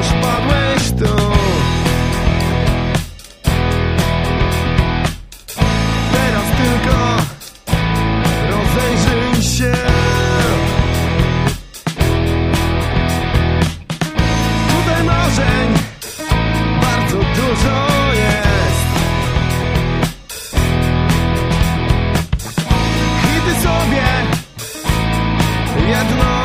już padłeś tu. Teraz tylko rozejrzyj się. Tutaj marzeń bardzo dużo jest. I ty sobie jedno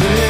say